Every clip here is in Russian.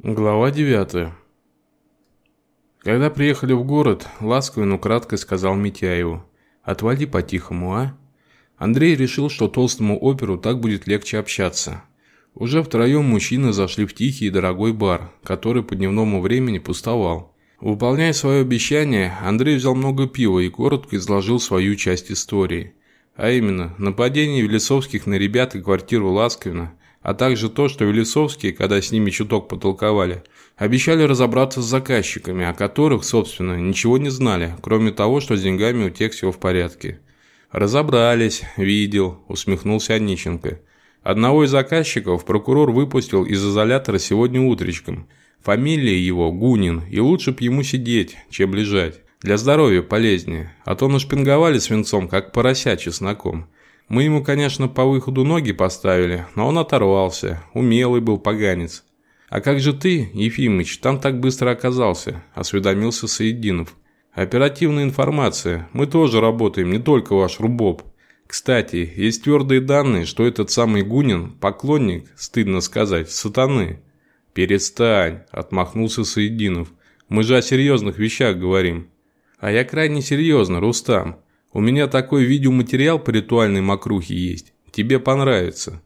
Глава 9 Когда приехали в город, ласково, но кратко сказал Митяеву. «Отвали по-тихому, а?» Андрей решил, что толстому оперу так будет легче общаться. Уже втроем мужчины зашли в тихий и дорогой бар, который по дневному времени пустовал. Выполняя свое обещание, Андрей взял много пива и коротко изложил свою часть истории. А именно, нападение Велесовских на ребят и квартиру Ласковина – а также то, что Велесовские, когда с ними чуток потолковали, обещали разобраться с заказчиками, о которых, собственно, ничего не знали, кроме того, что с деньгами у тех все в порядке. «Разобрались, видел», – усмехнулся Онищенко. Одного из заказчиков прокурор выпустил из изолятора сегодня утречком. Фамилия его Гунин, и лучше б ему сидеть, чем лежать. Для здоровья полезнее, а то нашпинговали свинцом, как порося чесноком. Мы ему, конечно, по выходу ноги поставили, но он оторвался. Умелый был поганец. «А как же ты, Ефимыч, там так быстро оказался?» – осведомился Соединов. «Оперативная информация. Мы тоже работаем, не только ваш Рубоб. Кстати, есть твердые данные, что этот самый Гунин – поклонник, стыдно сказать, сатаны». «Перестань», – отмахнулся Соединов. «Мы же о серьезных вещах говорим». «А я крайне серьезно, Рустам. У меня такой видеоматериал по ритуальной мокрухе есть. Тебе понравится».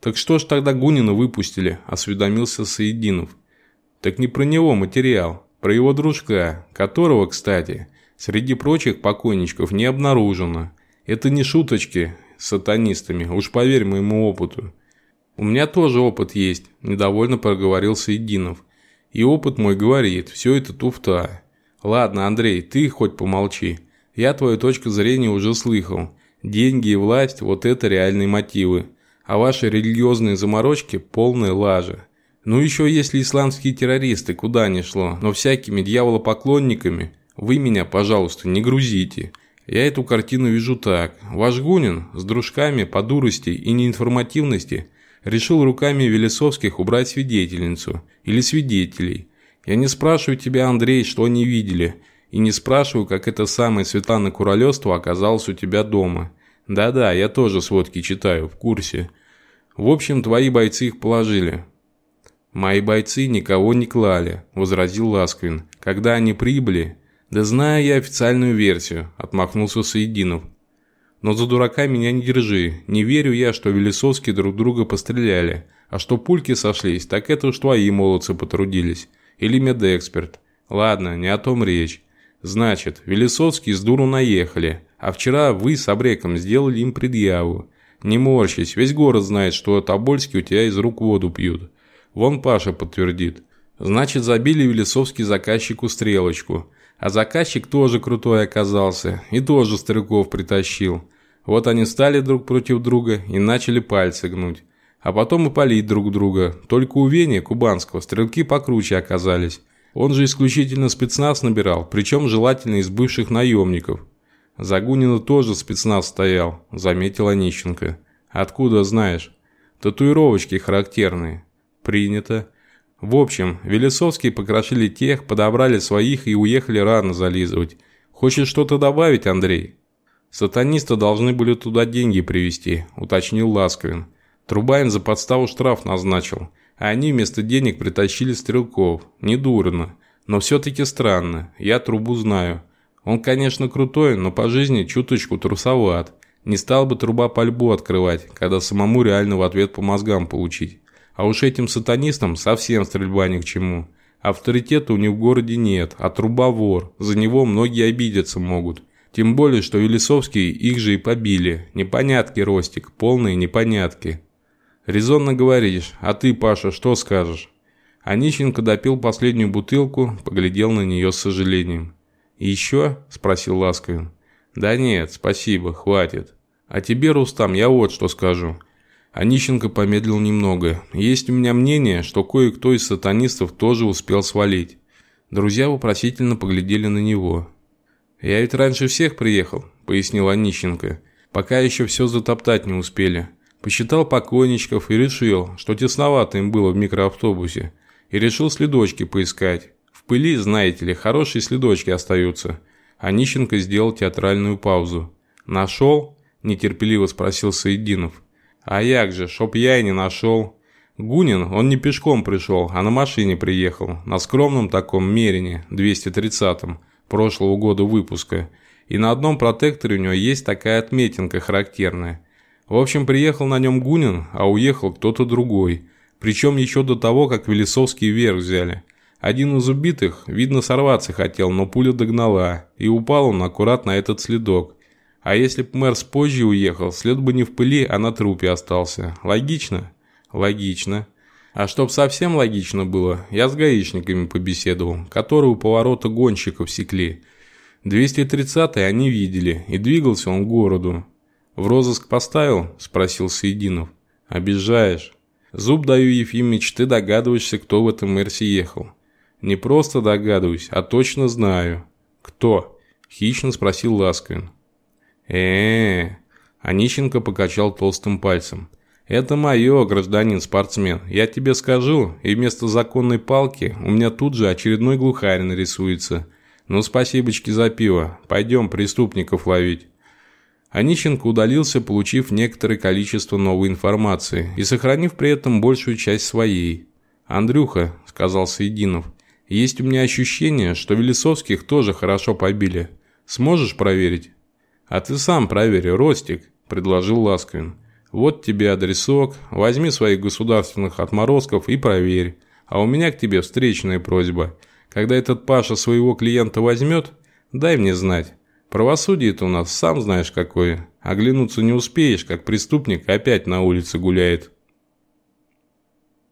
«Так что ж тогда Гунина выпустили?» – осведомился Соединов. «Так не про него материал, про его дружка, которого, кстати, среди прочих покойничков не обнаружено. Это не шуточки с сатанистами, уж поверь моему опыту». «У меня тоже опыт есть», – недовольно проговорил Соединов. «И опыт мой говорит, все это туфта. Ладно, Андрей, ты хоть помолчи. Я твою точку зрения уже слыхал. Деньги и власть – вот это реальные мотивы. А ваши религиозные заморочки – полная лажа. Ну еще если исламские террористы, куда ни шло, но всякими дьяволопоклонниками, вы меня, пожалуйста, не грузите. Я эту картину вижу так. Ваш Гунин с дружками по дурости и неинформативности решил руками Велесовских убрать свидетельницу или свидетелей. Я не спрашиваю тебя, Андрей, что они видели – и не спрашиваю, как эта самая Светлана Куролёстова оказалась у тебя дома. Да-да, я тоже сводки читаю, в курсе. В общем, твои бойцы их положили. Мои бойцы никого не клали, возразил Ласквин. Когда они прибыли... Да знаю я официальную версию, отмахнулся Соединов. Но за дурака меня не держи. Не верю я, что Велесовские друг друга постреляли. А что пульки сошлись, так это уж твои молодцы потрудились. Или медэксперт. Ладно, не о том речь. Значит, Велесовские с дуру наехали, а вчера вы с Абреком сделали им предъяву. Не морщись, весь город знает, что Тобольский у тебя из рук воду пьют. Вон Паша подтвердит. Значит, забили Велесовский заказчику стрелочку. А заказчик тоже крутой оказался и тоже стрелков притащил. Вот они стали друг против друга и начали пальцы гнуть. А потом и палить друг друга. Только у Вени, кубанского, стрелки покруче оказались. Он же исключительно спецназ набирал, причем желательно из бывших наемников. За Гунина тоже спецназ стоял, заметил Онищенко. Откуда знаешь? Татуировочки характерные. Принято. В общем, Велесовские покрошили тех, подобрали своих и уехали рано зализывать. Хочешь что-то добавить, Андрей? Сатанисты должны были туда деньги привезти, уточнил Ласковин. Трубаин за подставу штраф назначил – они вместо денег притащили стрелков. Недурно. Но все-таки странно. Я трубу знаю. Он, конечно, крутой, но по жизни чуточку трусоват. Не стал бы труба пальбу открывать, когда самому реально в ответ по мозгам получить. А уж этим сатанистам совсем стрельба ни к чему. Авторитета у них в городе нет, а труба вор. За него многие обидеться могут. Тем более, что Велесовские их же и побили. Непонятки, Ростик, полные непонятки. «Резонно говоришь. А ты, Паша, что скажешь?» Онищенко допил последнюю бутылку, поглядел на нее с сожалением. «Еще?» – спросил Ласковин. «Да нет, спасибо, хватит. А тебе, Рустам, я вот что скажу». Онищенко помедлил немного. «Есть у меня мнение, что кое-кто из сатанистов тоже успел свалить». Друзья вопросительно поглядели на него. «Я ведь раньше всех приехал», – пояснил Онищенко. «Пока еще все затоптать не успели. Посчитал покойничков и решил, что тесновато им было в микроавтобусе, и решил следочки поискать. В пыли, знаете ли, хорошие следочки остаются. А Нищенко сделал театральную паузу. «Нашел?» – нетерпеливо спросил Саидинов. «А як же, чтоб я и не нашел. Гунин, он не пешком пришел, а на машине приехал, на скромном таком Мерине, 230-м, прошлого года выпуска. И на одном протекторе у него есть такая отметинка характерная. В общем, приехал на нем Гунин, а уехал кто-то другой. Причем еще до того, как Велесовский вверх взяли. Один из убитых, видно, сорваться хотел, но пуля догнала, и упал он аккуратно на этот следок. А если б мэр позже уехал, след бы не в пыли, а на трупе остался. Логично? Логично. А чтоб совсем логично было, я с гаишниками побеседовал, которые у поворота гонщиков секли. 230-й они видели, и двигался он к городу. «В розыск поставил?» – спросил Соединов. «Обижаешь. Зуб даю, Ефимыч, ты догадываешься, кто в этом Мерсе ехал». «Не просто догадываюсь, а точно знаю». «Кто?» – хищно спросил Ласкин. э Онищенко покачал толстым пальцем – «Это мое, гражданин-спортсмен. Я тебе скажу, и вместо законной палки у меня тут же очередной глухарь нарисуется. Ну, спасибочки за пиво. Пойдем преступников ловить». Онищенко удалился, получив некоторое количество новой информации и сохранив при этом большую часть своей. «Андрюха», – сказал Соединов, – «есть у меня ощущение, что Велесовских тоже хорошо побили. Сможешь проверить?» «А ты сам проверь, Ростик», – предложил Ласковин. Вот тебе адресок, возьми своих государственных отморозков и проверь. А у меня к тебе встречная просьба. Когда этот Паша своего клиента возьмет, дай мне знать. Правосудие-то у нас сам знаешь какое. Оглянуться не успеешь, как преступник опять на улице гуляет.